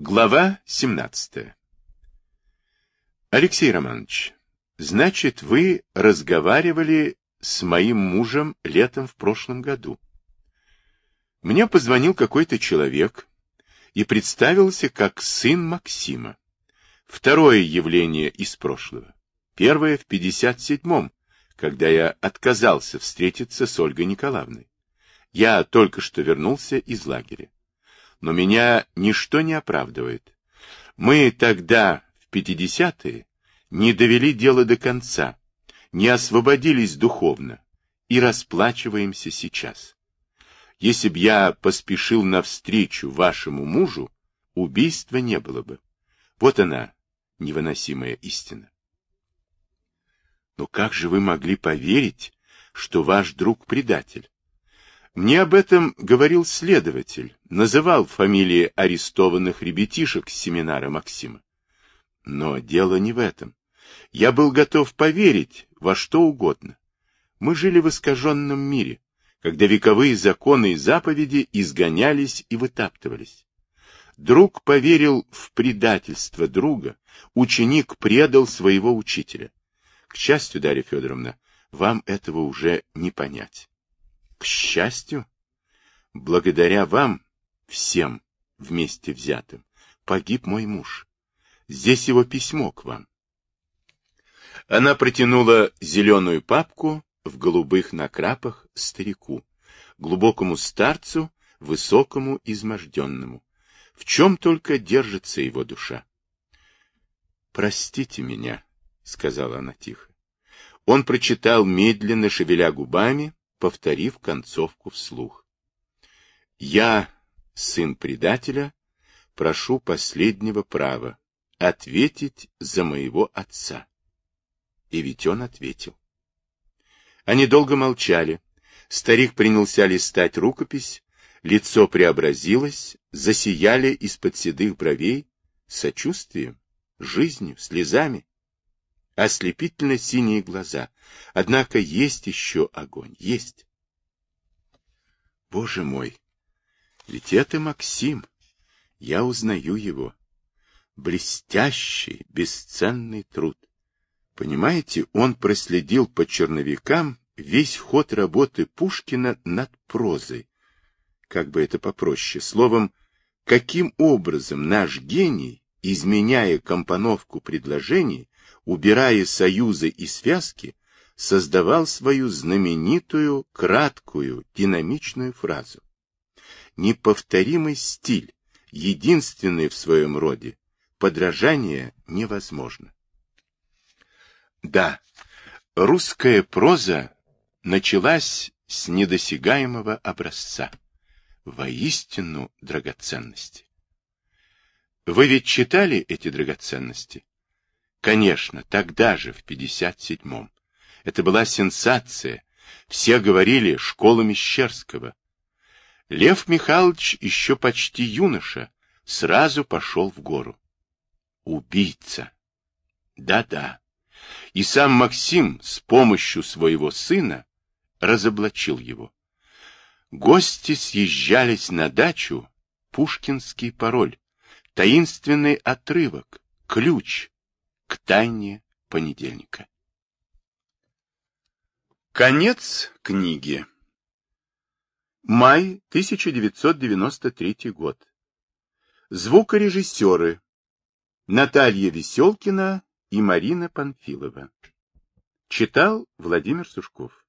Глава 17 Алексей Романович, значит, вы разговаривали с моим мужем летом в прошлом году. Мне позвонил какой-то человек и представился как сын Максима. Второе явление из прошлого. Первое в 57-м, когда я отказался встретиться с Ольгой Николаевной. Я только что вернулся из лагеря но меня ничто не оправдывает. Мы тогда, в 50-е, не довели дело до конца, не освободились духовно и расплачиваемся сейчас. Если б я поспешил навстречу вашему мужу, убийства не было бы. Вот она, невыносимая истина. Но как же вы могли поверить, что ваш друг предатель? Мне об этом говорил следователь, называл фамилии арестованных ребятишек с семинара Максима. Но дело не в этом. Я был готов поверить во что угодно. Мы жили в искаженном мире, когда вековые законы и заповеди изгонялись и вытаптывались. Друг поверил в предательство друга, ученик предал своего учителя. К счастью, Дарья Федоровна, вам этого уже не понять. К счастью, благодаря вам, всем вместе взятым, погиб мой муж. Здесь его письмо к вам. Она протянула зеленую папку в голубых накрапах старику, глубокому старцу, высокому изможденному. В чем только держится его душа. «Простите меня», — сказала она тихо. Он прочитал, медленно шевеля губами, повторив концовку вслух. «Я, сын предателя, прошу последнего права ответить за моего отца». И ведь он ответил. Они долго молчали. Старик принялся листать рукопись, лицо преобразилось, засияли из-под седых бровей сочувствием, жизнью, слезами ослепительно синие глаза. Однако есть еще огонь, есть. Боже мой, ведь это Максим. Я узнаю его. Блестящий, бесценный труд. Понимаете, он проследил по черновикам весь ход работы Пушкина над прозой. Как бы это попроще. Словом, каким образом наш гений, изменяя компоновку предложений, убирая союзы и связки, создавал свою знаменитую, краткую, динамичную фразу. Неповторимый стиль, единственный в своем роде, подражание невозможно. Да, русская проза началась с недосягаемого образца, воистину драгоценности. Вы ведь читали эти драгоценности? Конечно, тогда же, в 57-м. Это была сенсация. Все говорили «школа Мещерского». Лев Михайлович, еще почти юноша, сразу пошел в гору. Убийца. Да-да. И сам Максим с помощью своего сына разоблачил его. Гости съезжались на дачу, пушкинский пароль, таинственный отрывок, ключ, к тайне понедельника. Конец книги. Май 1993 год. Звукорежиссеры Наталья Веселкина и Марина Панфилова. Читал Владимир Сушков.